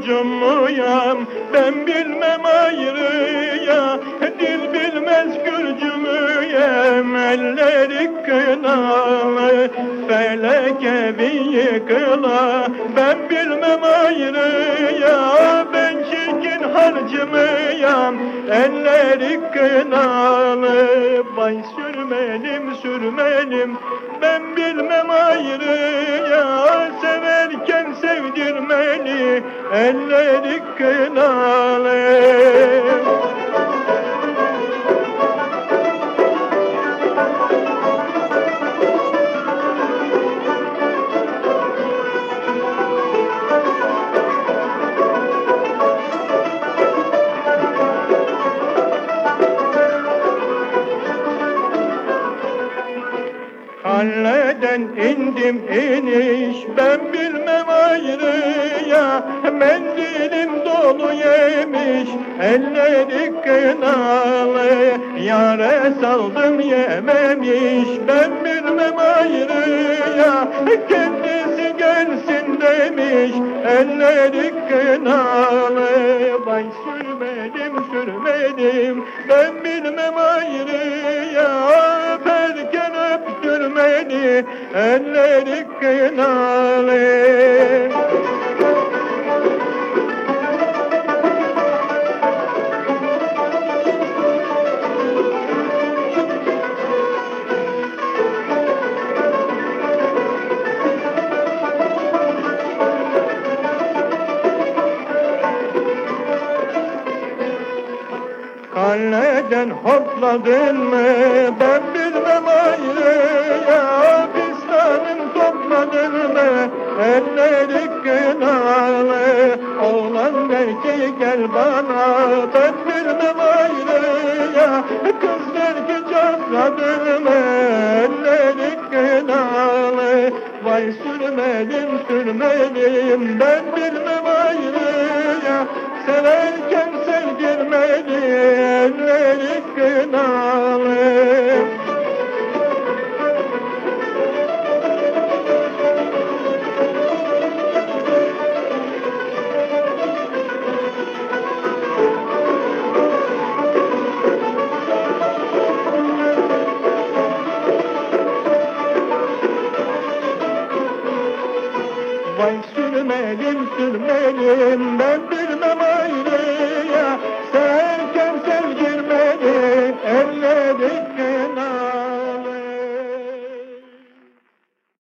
Gürcümüyem ben bilmem ayrıya. Dil bilmez Gürcümüyem elleri kınalı Feleke bir yıkıla ben bilmem ayrıya. Ben çirkin harcımıyam elleri kınalı. Vay sürmenim sürmenim. Ben bilmem ayrıya sevdirmeli Elleri kınalı Halleden indim iniş. Ben bilmem ayrıya Mendilim dolu yemiş. Elleri kınalı Yare saldım yememiş. Ben bilmem ayrıya Kendisi gelsin demiş. Elleri kınalı Vay sürmedim sürmedim. Ben bilmem ayrıya elleri kınalı. Kaleden hopladın mı? Ben bilmem ayrı ki gel bana ben bilmem ayrı ya Kız der ki çatladın mı elleri kınalı Vay sürmedim sürmedim ben bilmem ayrı ya Severken sevdirmeli elleri kınalı Elim sürmelim ben bilmem ayrıya Sen kimse